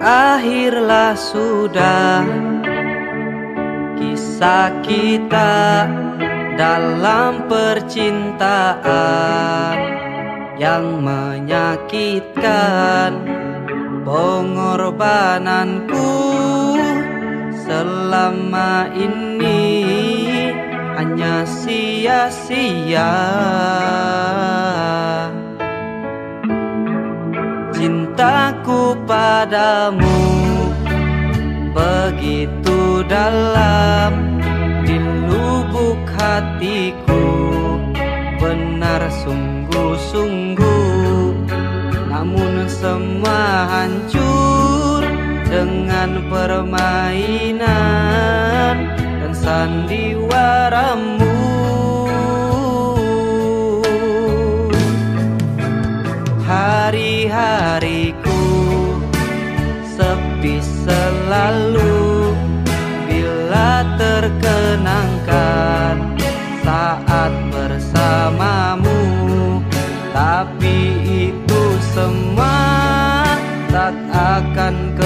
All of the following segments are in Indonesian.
Berakhirlah sudah Kisah kita dalam percintaan Yang menyakitkan Pengorbananku. Selama ini Hanya sia-sia Cintaku padamu. Begitu dalam Di lubuk hatiku benar sungguh-sungguh. Namun semua hancur dengan permainan dan sandiwaramu selalu Bila terkenangkan saat bersamamu. Tapi itu semua tak akan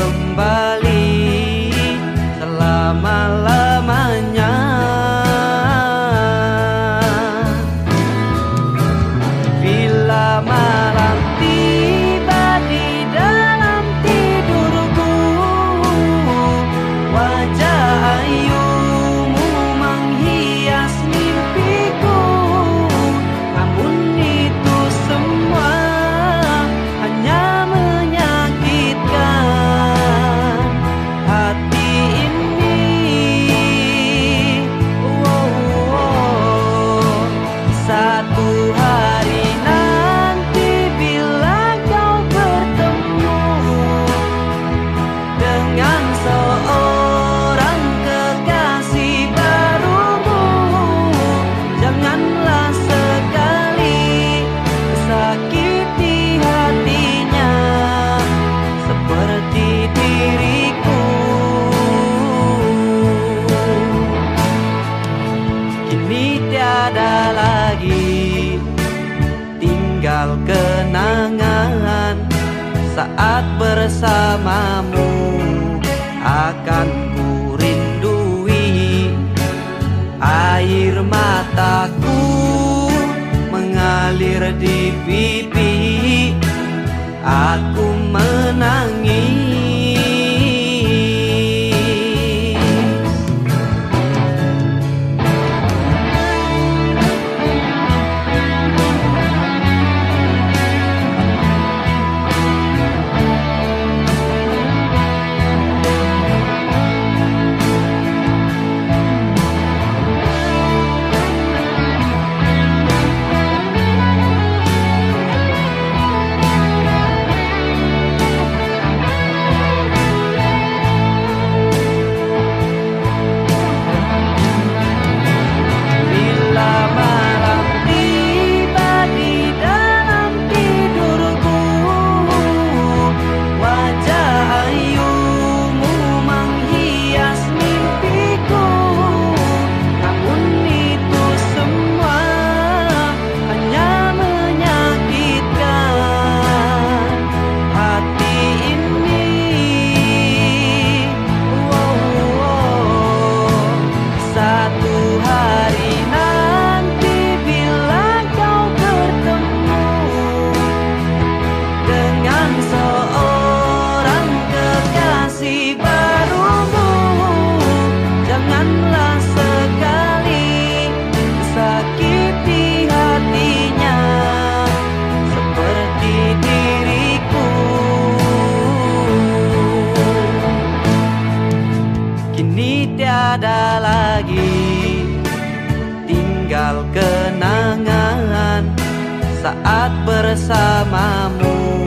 lagi. Tinggal kenangan saat bersamamu Kini tiada lagi. Tinggal kenangan saat bersamamu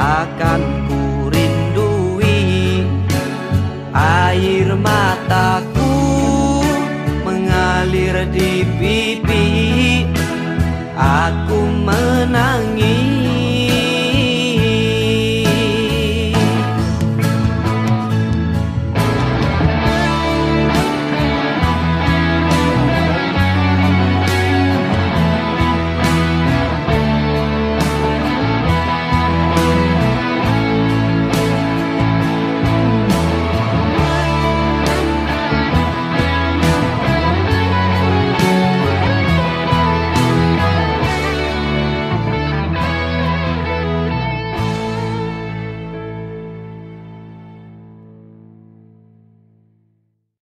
akan ku rindui air mataku mengalir di pipi. Aku menangis